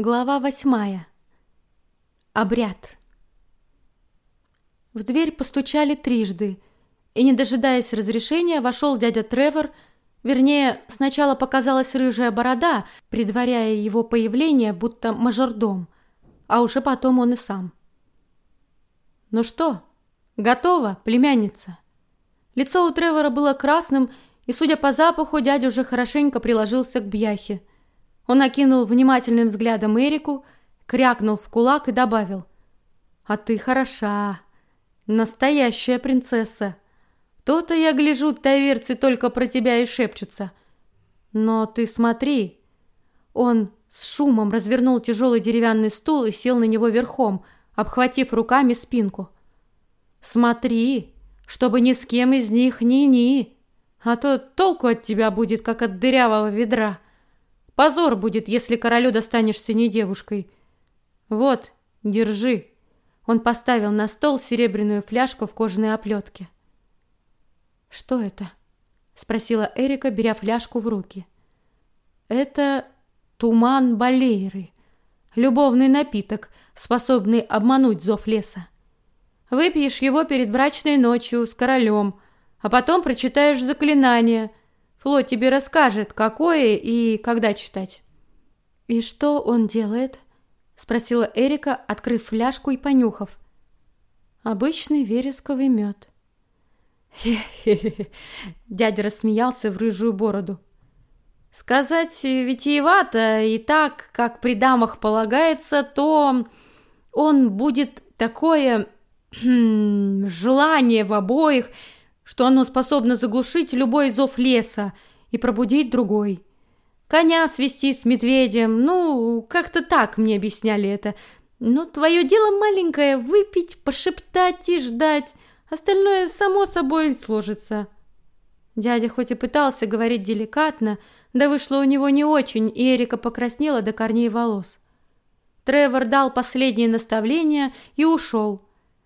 Глава восьмая. Обряд. В дверь постучали трижды, и, не дожидаясь разрешения, вошел дядя Тревор, вернее, сначала показалась рыжая борода, предваряя его появление, будто мажордом, а уже потом он и сам. «Ну что, готово, племянница?» Лицо у Тревора было красным, и, судя по запаху, дядя уже хорошенько приложился к бьяхе – он окинул внимательным взглядом Эрику, крякнул в кулак и добавил: "А ты хороша, настоящая принцесса. То-то я гляжу, таверцы только про тебя и шепчутся. Но ты смотри". Он с шумом развернул тяжелый деревянный стул и сел на него верхом, обхватив руками спинку. Смотри, чтобы ни с кем из них ни-ни, а то толку от тебя будет, как от дырявого ведра. Позор будет, если королю достанешься не девушкой. Вот, держи. Он поставил на стол серебряную фляжку в кожаной оплетке. Что это? спросила Эрика, беря фляжку в руки. Это туман Балейры, любовный напиток, способный обмануть зов леса. Выпьешь его перед брачной ночью с королем, а потом прочитаешь заклинание, Фло тебе расскажет, какое и когда читать. И что он делает? спросила Эрика, открыв фляжку и понюхав. Обычный вересковый мед. Хе-хе-хе. Дядя рассмеялся в рыжую бороду. Сказать витиевато и так, как при дамах полагается, то он будет такое желание в обоих что оно способно заглушить любой зов леса и пробудить другой. Коня свести с медведем, ну, как-то так мне объясняли это. Но твое дело маленькое выпить, пошептать и ждать. Остальное само собой сложится. Дядя хоть и пытался говорить деликатно, да вышло у него не очень, и Эрика покраснела до корней волос. Тревор дал последнее наставление и ушел.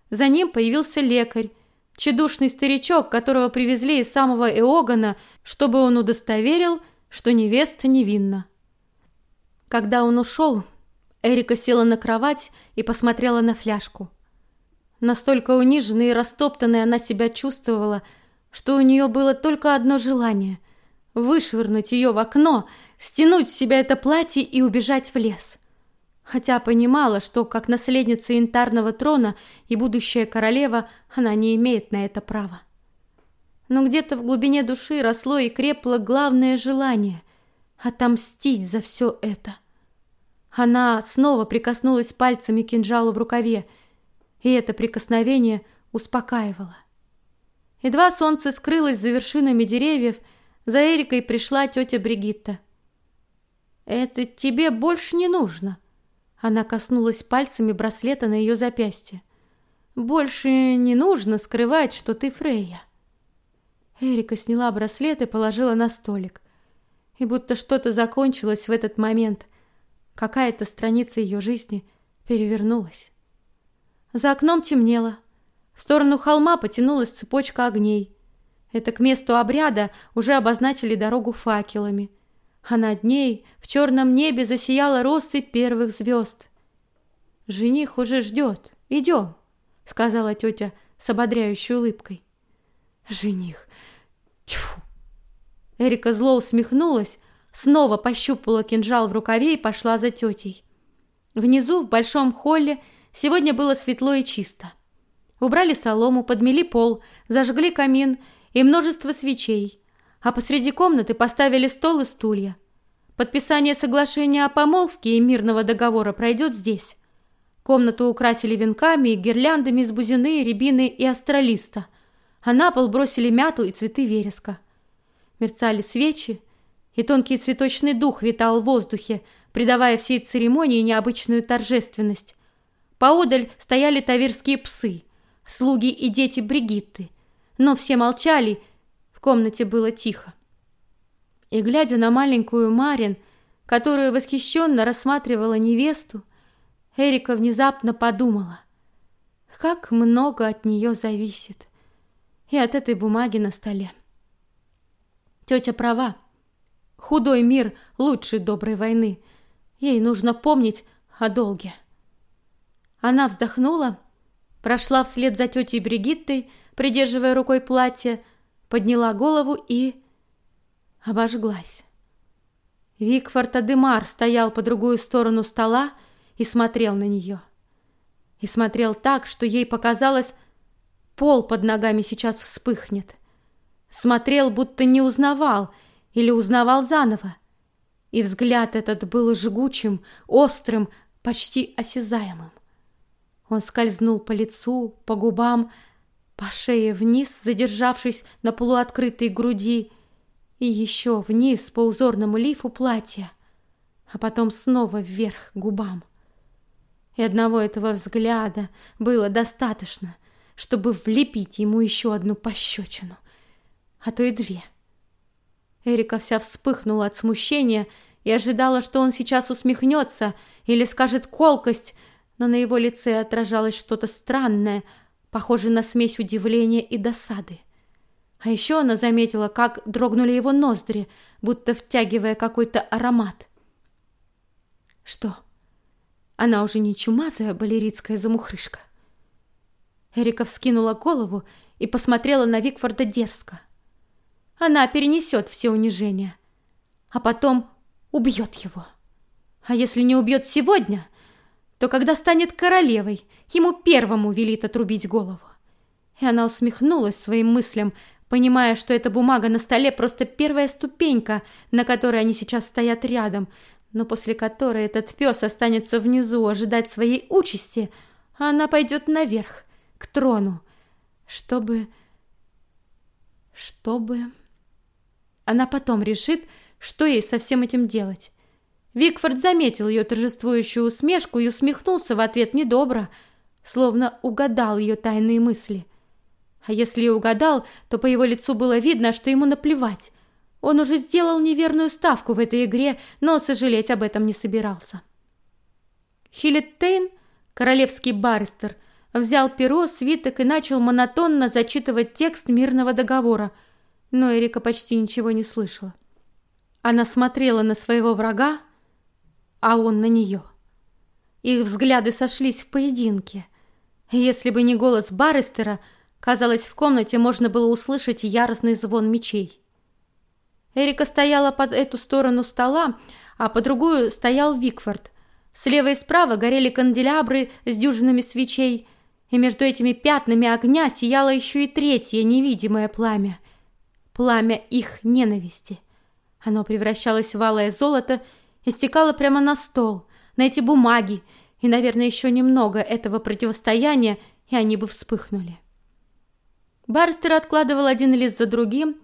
За ним появился лекарь, Чедушный старичок, которого привезли из самого Эогана, чтобы он удостоверил, что невеста невинна. Когда он ушел, Эрика села на кровать и посмотрела на фляжку. Настолько униженной и растоптанной она себя чувствовала, что у нее было только одно желание вышвырнуть ее в окно, стянуть с себя это платье и убежать в лес хотя понимала, что как наследница янтарного трона и будущая королева она не имеет на это права. Но где-то в глубине души росло и крепло главное желание отомстить за все это. Она снова прикоснулась пальцами к кинжалу в рукаве, и это прикосновение успокаивало. Едва солнце скрылось за вершинами деревьев, за Эрикой пришла тетя Бригитта. Это тебе больше не нужно, она коснулась пальцами браслета на ее запястье. Больше не нужно скрывать, что ты Фрейя. Эрика сняла браслет и положила на столик. И будто что-то закончилось в этот момент, какая-то страница ее жизни перевернулась. За окном темнело. В сторону холма потянулась цепочка огней. Это к месту обряда уже обозначили дорогу факелами а над ней в черном небе засияла россыпь первых звезд. «Жених уже ждет. Идем», — сказала тетя с ободряющей улыбкой. «Жених! Тьфу!» Эрика зло усмехнулась, снова пощупала кинжал в рукаве и пошла за тетей. Внизу, в большом холле, сегодня было светло и чисто. Убрали солому, подмели пол, зажгли камин и множество свечей, а посреди комнаты поставили стол и стулья. Подписание соглашения о помолвке и мирного договора пройдет здесь. Комнату украсили венками и гирляндами из бузины, рябины и астролиста, а на пол бросили мяту и цветы вереска. Мерцали свечи, и тонкий цветочный дух витал в воздухе, придавая всей церемонии необычную торжественность. Поодаль стояли таверские псы, слуги и дети Бригитты, но все молчали комнате было тихо. И глядя на маленькую Марин, которая восхищенно рассматривала невесту, Эрика внезапно подумала, как много от нее зависит. И от этой бумаги на столе. Тетя права. Худой мир лучше доброй войны. Ей нужно помнить о долге. Она вздохнула, прошла вслед за тетей Бригиттой, придерживая рукой платье, подняла голову и обожглась. Викфорд Адемар стоял по другую сторону стола и смотрел на нее. И смотрел так, что ей показалось, пол под ногами сейчас вспыхнет. Смотрел, будто не узнавал или узнавал заново. И взгляд этот был жгучим, острым, почти осязаемым. Он скользнул по лицу, по губам, по шее вниз, задержавшись на полуоткрытой груди, и еще вниз по узорному лифу платья, а потом снова вверх губам. И одного этого взгляда было достаточно, чтобы влепить ему еще одну пощечину, а то и две. Эрика вся вспыхнула от смущения и ожидала, что он сейчас усмехнется или скажет колкость, но на его лице отражалось что-то странное, похожее на смесь удивления и досады. А еще она заметила, как дрогнули его ноздри, будто втягивая какой-то аромат. Что? Она уже не чумазая балеритская замухрышка. Эрика вскинула голову и посмотрела на Викфорда дерзко. Она перенесет все унижения, а потом убьет его. А если не убьет сегодня, то когда станет королевой, ему первому велит отрубить голову. И она усмехнулась своим мыслям, понимая, что эта бумага на столе просто первая ступенька, на которой они сейчас стоят рядом, но после которой этот пес останется внизу ожидать своей участи, а она пойдет наверх, к трону, чтобы... чтобы... Она потом решит, что ей со всем этим делать. Викфорд заметил ее торжествующую усмешку и усмехнулся в ответ недобро, словно угадал ее тайные мысли. А если и угадал, то по его лицу было видно, что ему наплевать. Он уже сделал неверную ставку в этой игре, но сожалеть об этом не собирался. Хиллеттейн, королевский баристер, взял перо, свиток и начал монотонно зачитывать текст мирного договора, но Эрика почти ничего не слышала. Она смотрела на своего врага, а он на нее. Их взгляды сошлись в поединке. Если бы не голос баристера, Казалось, в комнате можно было услышать яростный звон мечей. Эрика стояла под эту сторону стола, а по другую стоял Викфорд. Слева и справа горели канделябры с дюжинами свечей, и между этими пятнами огня сияло еще и третье невидимое пламя. Пламя их ненависти. Оно превращалось в алое золото и прямо на стол, на эти бумаги, и, наверное, еще немного этого противостояния, и они бы вспыхнули. Барстер откладывал один лист за другим.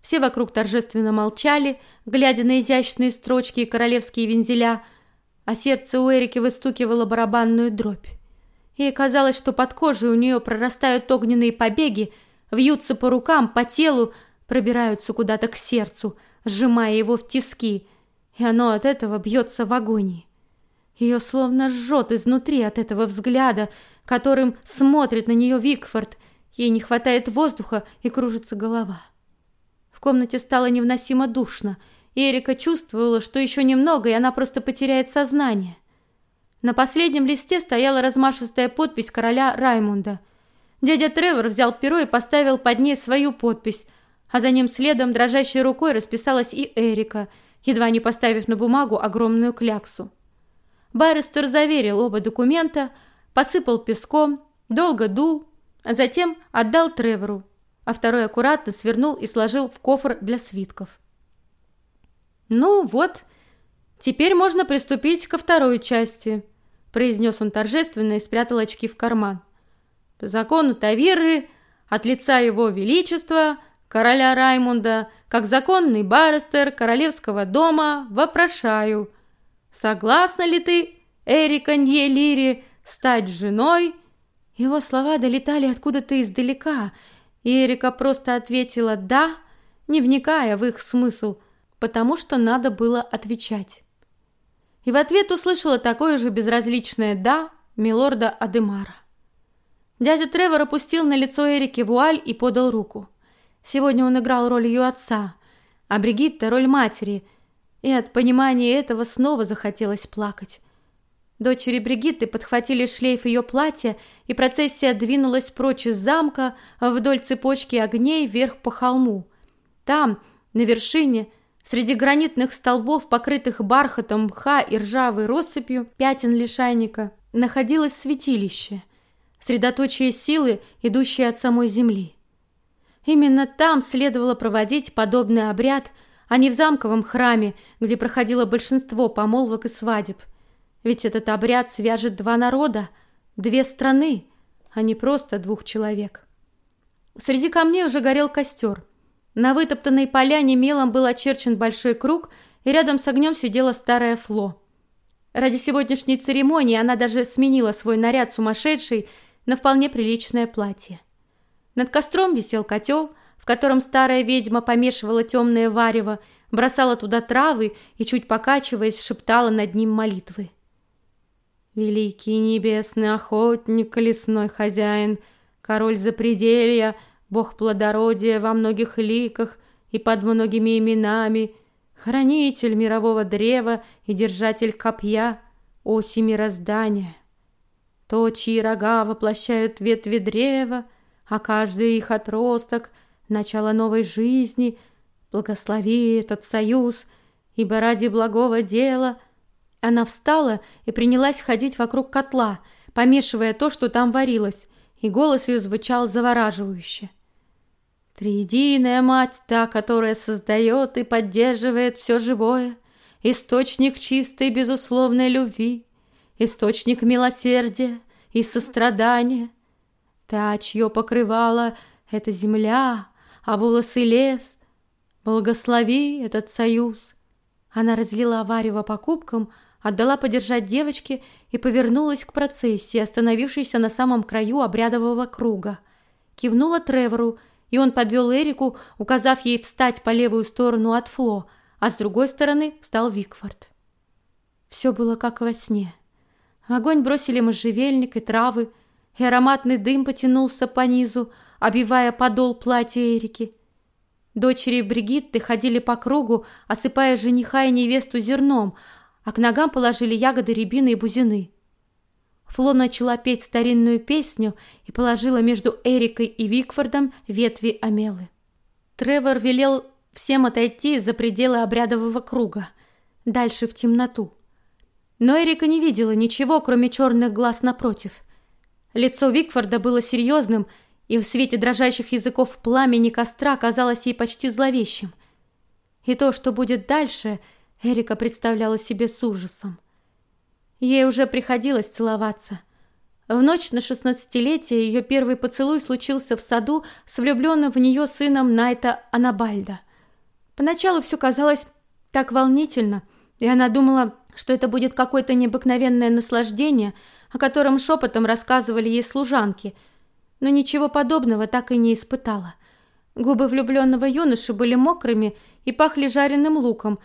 Все вокруг торжественно молчали, глядя на изящные строчки и королевские вензеля, а сердце у Эрики выстукивало барабанную дробь. Ей казалось, что под кожей у нее прорастают огненные побеги, вьются по рукам, по телу, пробираются куда-то к сердцу, сжимая его в тиски, и оно от этого бьется в агонии. Ее словно жжет изнутри от этого взгляда, которым смотрит на нее Викфорд, Ей не хватает воздуха и кружится голова. В комнате стало невыносимо душно, и Эрика чувствовала, что еще немного, и она просто потеряет сознание. На последнем листе стояла размашистая подпись короля Раймунда. Дядя Тревор взял перо и поставил под ней свою подпись, а за ним следом дрожащей рукой расписалась и Эрика, едва не поставив на бумагу огромную кляксу. Баррестер заверил оба документа, посыпал песком, долго дул, а затем отдал Тревору, а второй аккуратно свернул и сложил в кофр для свитков. «Ну вот, теперь можно приступить ко второй части», произнес он торжественно и спрятал очки в карман. «По закону Тавиры, от лица его величества, короля Раймунда, как законный баристер королевского дома, вопрошаю, согласна ли ты, Эрика Ньелири, стать женой его слова долетали откуда-то издалека, и Эрика просто ответила «да», не вникая в их смысл, потому что надо было отвечать. И в ответ услышала такое же безразличное «да» милорда Адемара. Дядя Тревор опустил на лицо Эрики вуаль и подал руку. Сегодня он играл роль ее отца, а Бригитта – роль матери, И от понимания этого снова захотелось плакать. Дочери Бригитты подхватили шлейф ее платья, и процессия двинулась прочь из замка вдоль цепочки огней вверх по холму. Там, на вершине, среди гранитных столбов, покрытых бархатом мха и ржавой россыпью, пятен лишайника, находилось святилище, средоточие силы, идущее от самой земли. Именно там следовало проводить подобный обряд, а не в замковом храме, где проходило большинство помолвок и свадеб – ведь этот обряд свяжет два народа, две страны, а не просто двух человек. Среди камней уже горел костер. На вытоптанной поляне мелом был очерчен большой круг, и рядом с огнем сидела старая Фло. Ради сегодняшней церемонии она даже сменила свой наряд сумасшедший на вполне приличное платье. Над костром висел котел, в котором старая ведьма помешивала темное варево, бросала туда травы и, чуть покачиваясь, шептала над ним молитвы. Великий небесный охотник, лесной хозяин, король запределья, бог плодородия во многих ликах и под многими именами, хранитель мирового древа и держатель копья, оси мироздания. То, чьи рога воплощают ветви древа, а каждый их отросток — начало новой жизни, благослови этот союз, ибо ради благого дела — она встала и принялась ходить вокруг котла, помешивая то, что там варилось, и голос ее звучал завораживающе. Триединая мать, та, которая создает и поддерживает все живое, источник чистой безусловной любви, источник милосердия и сострадания, та, чье покрывало — это земля, а волосы — лес. Благослови этот союз. Она разлила варево по кубкам, отдала подержать девочке и повернулась к процессии, остановившейся на самом краю обрядового круга. Кивнула Тревору, и он подвел Эрику, указав ей встать по левую сторону от Фло, а с другой стороны встал Викфорд. Все было как во сне. В огонь бросили можжевельник и травы, и ароматный дым потянулся по низу, обивая подол платья Эрики. Дочери Бригитты ходили по кругу, осыпая жениха и невесту зерном, а к ногам положили ягоды рябины и бузины. Фло начала петь старинную песню и положила между Эрикой и Викфордом ветви амелы. Тревор велел всем отойти за пределы обрядового круга, дальше в темноту. Но Эрика не видела ничего, кроме черных глаз напротив. Лицо Викфорда было серьезным, и в свете дрожащих языков пламени костра казалось ей почти зловещим. И то, что будет дальше – Эрика представляла себе с ужасом. Ей уже приходилось целоваться. В ночь на шестнадцатилетие ее первый поцелуй случился в саду с влюбленным в нее сыном Найта Анабальда. Поначалу все казалось так волнительно, и она думала, что это будет какое-то необыкновенное наслаждение, о котором шепотом рассказывали ей служанки, но ничего подобного так и не испытала. Губы влюбленного юноши были мокрыми и пахли жареным луком,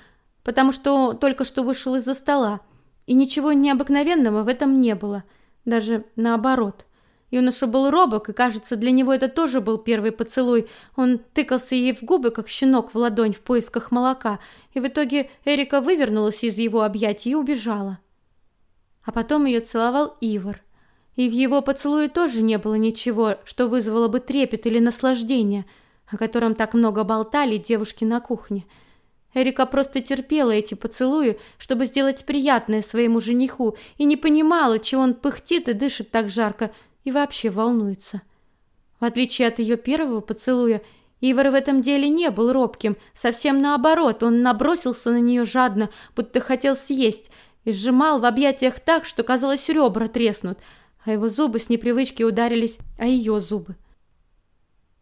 потому что только что вышел из-за стола, и ничего необыкновенного в этом не было, даже наоборот. Юноша был робок, и, кажется, для него это тоже был первый поцелуй. Он тыкался ей в губы, как щенок в ладонь в поисках молока, и в итоге Эрика вывернулась из его объятий и убежала. А потом ее целовал Ивар. И в его поцелуе тоже не было ничего, что вызвало бы трепет или наслаждение, о котором так много болтали девушки на кухне – Эрика просто терпела эти поцелуи, чтобы сделать приятное своему жениху, и не понимала, чего он пыхтит и дышит так жарко, и вообще волнуется. В отличие от ее первого поцелуя, Ивар в этом деле не был робким, совсем наоборот, он набросился на нее жадно, будто хотел съесть, и сжимал в объятиях так, что казалось, ребра треснут, а его зубы с непривычки ударились о ее зубы.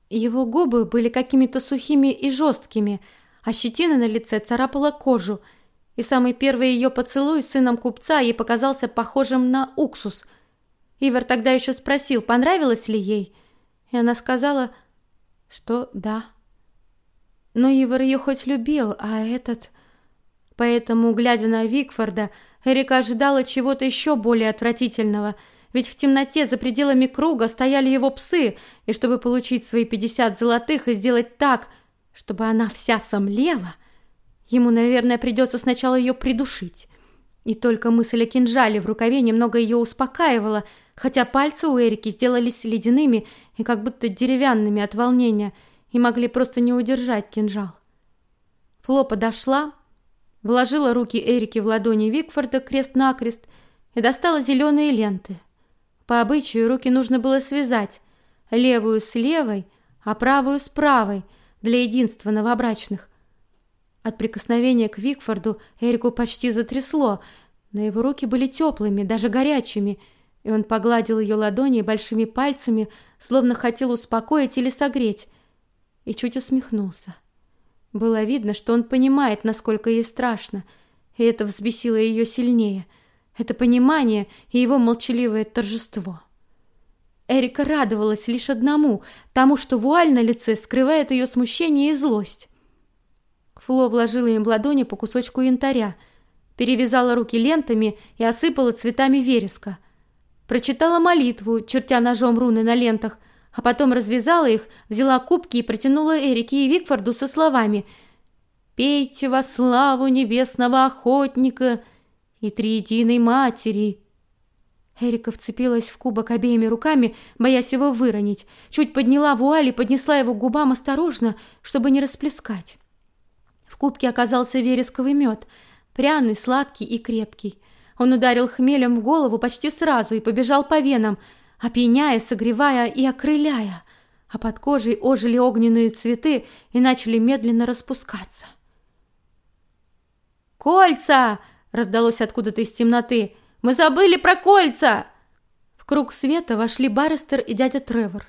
Его губы были какими-то сухими и жесткими, а щетина на лице царапала кожу, и самый первый ее поцелуй с сыном купца ей показался похожим на уксус. Ивар тогда еще спросил, понравилось ли ей, и она сказала, что да. Но Ивар ее хоть любил, а этот... Поэтому, глядя на Викфорда, Эрика ожидала чего-то еще более отвратительного, ведь в темноте за пределами круга стояли его псы, и чтобы получить свои пятьдесят золотых и сделать так, чтобы она вся сомлела, Ему, наверное, придется сначала ее придушить. И только мысль о кинжале в рукаве немного ее успокаивала, хотя пальцы у Эрики сделались ледяными и как будто деревянными от волнения и могли просто не удержать кинжал. Фло подошла, вложила руки Эрики в ладони Викфорда крест-накрест и достала зеленые ленты. По обычаю руки нужно было связать, левую с левой, а правую с правой для единства новобрачных. От прикосновения к Викфорду Эрику почти затрясло, но его руки были теплыми, даже горячими, и он погладил ее ладони большими пальцами, словно хотел успокоить или согреть, и чуть усмехнулся. Было видно, что он понимает, насколько ей страшно, и это взбесило ее сильнее. Это понимание и его молчаливое торжество. Эрика радовалась лишь одному, тому, что вуаль на лице скрывает ее смущение и злость. Фло вложила им в ладони по кусочку янтаря, перевязала руки лентами и осыпала цветами вереска. Прочитала молитву, чертя ножом руны на лентах, а потом развязала их, взяла кубки и протянула Эрике и Викфорду со словами «Пейте во славу небесного охотника и триединой матери». Эрика вцепилась в кубок обеими руками, боясь его выронить, чуть подняла вуаль и поднесла его к губам осторожно, чтобы не расплескать. В кубке оказался вересковый мед, пряный, сладкий и крепкий. Он ударил хмелем в голову почти сразу и побежал по венам, опьяняя, согревая и окрыляя, а под кожей ожили огненные цветы и начали медленно распускаться. «Кольца!» — раздалось откуда-то из темноты. «Мы забыли про кольца!» В круг света вошли Баррестер и дядя Тревор.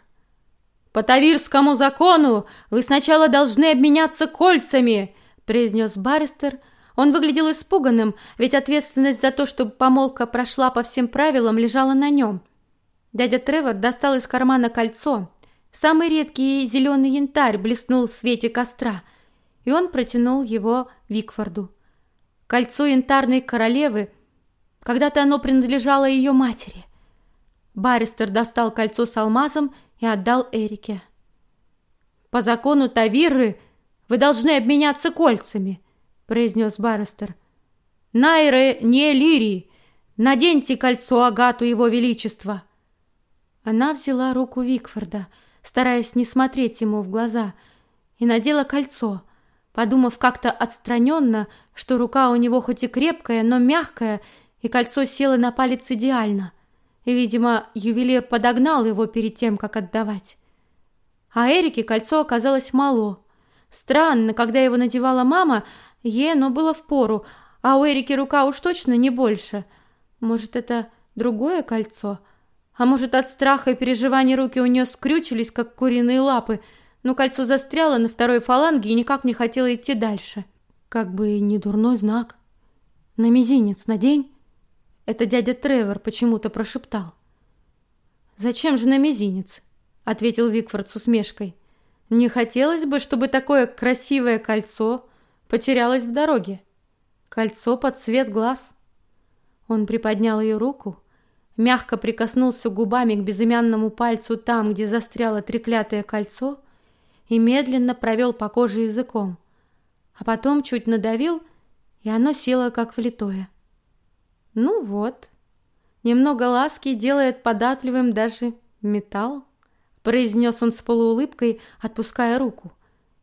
«По Тавирскому закону вы сначала должны обменяться кольцами!» произнес Баристер. Он выглядел испуганным, ведь ответственность за то, чтобы помолвка прошла по всем правилам, лежала на нем. Дядя Тревор достал из кармана кольцо. Самый редкий зеленый янтарь блеснул в свете костра, и он протянул его Викфорду. Кольцо янтарной королевы, когда-то оно принадлежало ее матери. Баристер достал кольцо с алмазом и отдал Эрике. По закону Тавиры вы должны обменяться кольцами, произнес Баррестер. Найры не лирии. Наденьте кольцо Агату его величества. Она взяла руку Викфорда, стараясь не смотреть ему в глаза, и надела кольцо, подумав как-то отстраненно, что рука у него хоть и крепкая, но мягкая, и кольцо село на палец идеально. И, видимо, ювелир подогнал его перед тем, как отдавать. А Эрике кольцо оказалось мало. Странно, когда его надевала мама, ей оно было впору, а у Эрики рука уж точно не больше. Может, это другое кольцо? А может, от страха и переживаний руки у нее скрючились, как куриные лапы, но кольцо застряло на второй фаланге и никак не хотело идти дальше. Как бы не дурной знак. На мизинец надень. Это дядя Тревор почему-то прошептал. Зачем же на мизинец? ответил Викфорд с усмешкой. Не хотелось бы, чтобы такое красивое кольцо потерялось в дороге. Кольцо под цвет глаз. Он приподнял ее руку, мягко прикоснулся губами к безымянному пальцу там, где застряло треклятое кольцо, и медленно провел по коже языком, а потом чуть надавил, и оно село как влитое. Ну вот, немного ласки делает податливым даже металл произнес он с полуулыбкой, отпуская руку.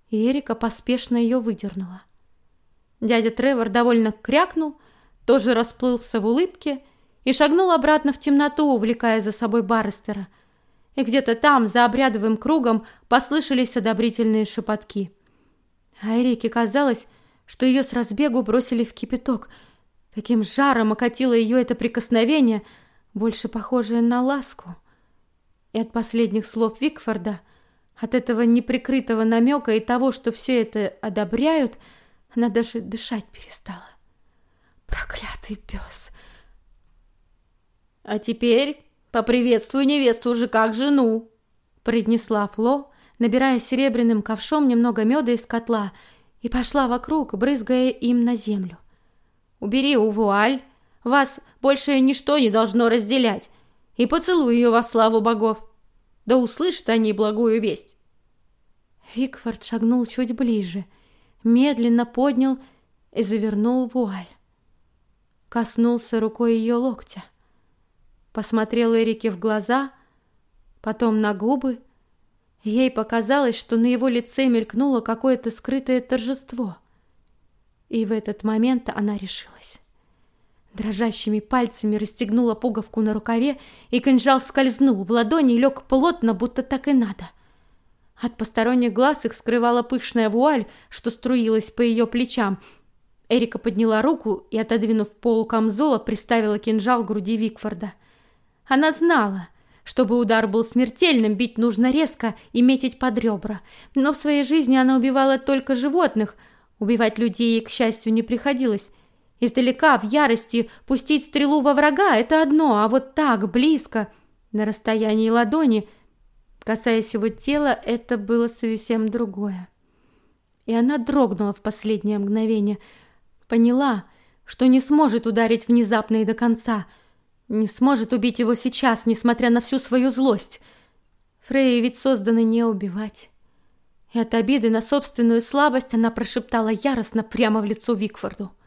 И Эрика поспешно ее выдернула. Дядя Тревор довольно крякнул, тоже расплылся в улыбке и шагнул обратно в темноту, увлекая за собой Баррестера. И где-то там, за обрядовым кругом, послышались одобрительные шепотки. А Эрике казалось, что ее с разбегу бросили в кипяток. Таким жаром окатило ее это прикосновение, больше похожее на ласку. И от последних слов Викфорда, от этого неприкрытого намека и того, что все это одобряют, она даже дышать перестала. Проклятый пес! А теперь поприветствуй невесту уже как жену, произнесла Фло, набирая серебряным ковшом немного меда из котла, и пошла вокруг, брызгая им на землю. Убери у вуаль, вас больше ничто не должно разделять и поцелуй ее во славу богов. Да услышат они благую весть. Викфорд шагнул чуть ближе, медленно поднял и завернул вуаль. Коснулся рукой ее локтя. Посмотрел Эрике в глаза, потом на губы. Ей показалось, что на его лице мелькнуло какое-то скрытое торжество. И в этот момент она решилась. Дрожащими пальцами расстегнула пуговку на рукаве, и кинжал скользнул в ладони и лег плотно, будто так и надо. От посторонних глаз их скрывала пышная вуаль, что струилась по ее плечам. Эрика подняла руку и, отодвинув полу камзола, приставила кинжал к груди Викфорда. Она знала, чтобы удар был смертельным, бить нужно резко и метить под ребра. Но в своей жизни она убивала только животных. Убивать людей ей, к счастью, не приходилось. Издалека, в ярости, пустить стрелу во врага – это одно, а вот так, близко, на расстоянии ладони, касаясь его тела, это было совсем другое. И она дрогнула в последнее мгновение, поняла, что не сможет ударить внезапно и до конца, не сможет убить его сейчас, несмотря на всю свою злость. Фрей ведь созданы не убивать. И от обиды на собственную слабость она прошептала яростно прямо в лицо Викфорду –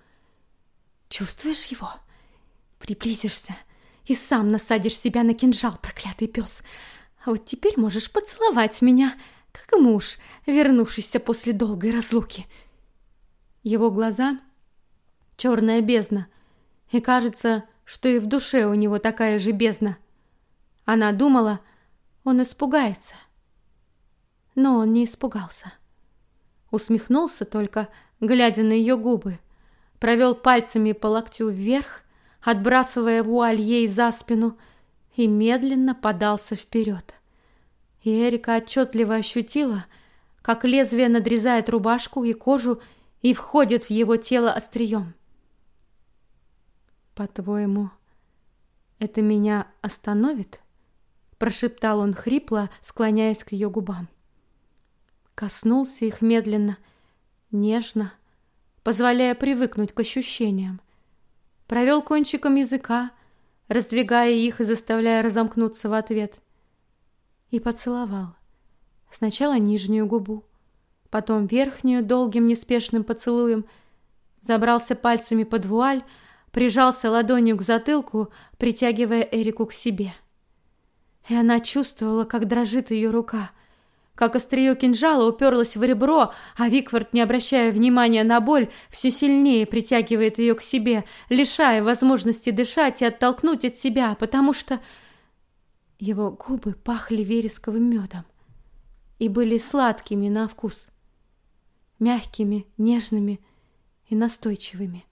Чувствуешь его? Приблизишься и сам насадишь себя на кинжал, проклятый пес. А вот теперь можешь поцеловать меня, как муж, вернувшийся после долгой разлуки. Его глаза — черная бездна, и кажется, что и в душе у него такая же бездна. Она думала, он испугается. Но он не испугался. Усмехнулся только, глядя на ее губы провел пальцами по локтю вверх, отбрасывая вуаль ей за спину, и медленно подался вперед. И Эрика отчетливо ощутила, как лезвие надрезает рубашку и кожу и входит в его тело острием. «По-твоему, это меня остановит?» прошептал он хрипло, склоняясь к ее губам. Коснулся их медленно, нежно, позволяя привыкнуть к ощущениям. Провел кончиком языка, раздвигая их и заставляя разомкнуться в ответ. И поцеловал. Сначала нижнюю губу, потом верхнюю долгим неспешным поцелуем, забрался пальцами под вуаль, прижался ладонью к затылку, притягивая Эрику к себе. И она чувствовала, как дрожит ее рука, как острие кинжала уперлось в ребро, а Викфорд, не обращая внимания на боль, все сильнее притягивает ее к себе, лишая возможности дышать и оттолкнуть от себя, потому что его губы пахли вересковым медом и были сладкими на вкус, мягкими, нежными и настойчивыми.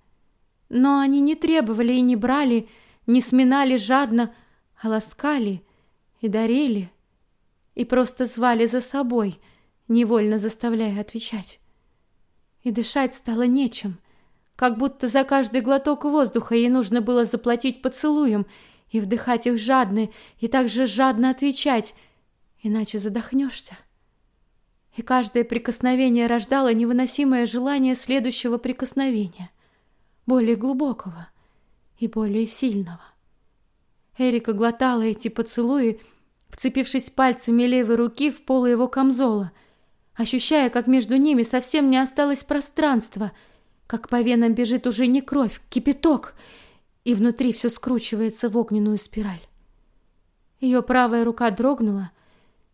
Но они не требовали и не брали, не сминали жадно, а ласкали и дарили, и просто звали за собой, невольно заставляя отвечать. И дышать стало нечем, как будто за каждый глоток воздуха ей нужно было заплатить поцелуем и вдыхать их жадно, и также жадно отвечать, иначе задохнешься. И каждое прикосновение рождало невыносимое желание следующего прикосновения, более глубокого и более сильного. Эрика глотала эти поцелуи, вцепившись пальцами левой руки в полы его камзола, ощущая, как между ними совсем не осталось пространства, как по венам бежит уже не кровь, кипяток, и внутри все скручивается в огненную спираль. Ее правая рука дрогнула,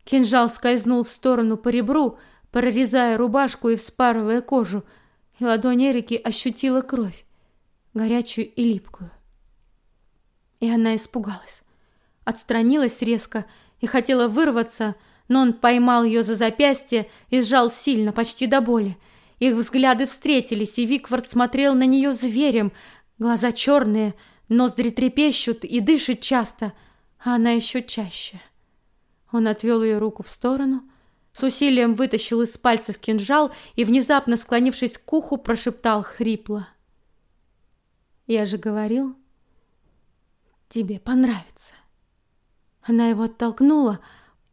кинжал скользнул в сторону по ребру, прорезая рубашку и вспарывая кожу, и ладонь Эрики ощутила кровь, горячую и липкую. И она испугалась, отстранилась резко и хотела вырваться, но он поймал ее за запястье и сжал сильно, почти до боли. Их взгляды встретились, и Виквард смотрел на нее зверем. Глаза черные, ноздри трепещут и дышит часто, а она еще чаще. Он отвел ее руку в сторону, с усилием вытащил из пальцев кинжал и, внезапно склонившись к уху, прошептал хрипло. «Я же говорил, тебе понравится». Она его оттолкнула,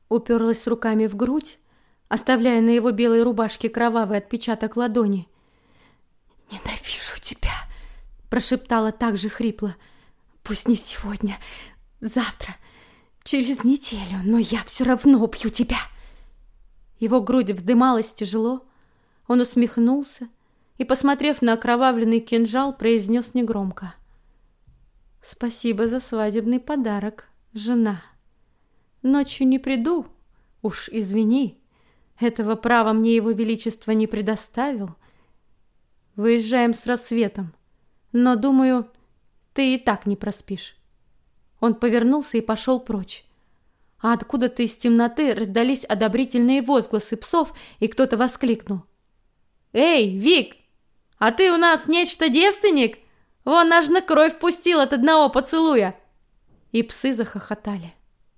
уперлась руками в грудь, оставляя на его белой рубашке кровавый отпечаток ладони. «Ненавижу тебя!» – прошептала так же хрипло. «Пусть не сегодня, завтра, через неделю, но я все равно убью тебя!» Его грудь вздымалась тяжело, он усмехнулся, и, посмотрев на окровавленный кинжал, произнес негромко. «Спасибо за свадебный подарок, жена. Ночью не приду, уж извини, этого права мне его величество не предоставил. Выезжаем с рассветом, но, думаю, ты и так не проспишь». Он повернулся и пошел прочь. А откуда-то из темноты раздались одобрительные возгласы псов, и кто-то воскликнул. «Эй, Вик, а ты у нас нечто девственник? Вон аж на кровь пустил от одного поцелуя!» И псы захохотали.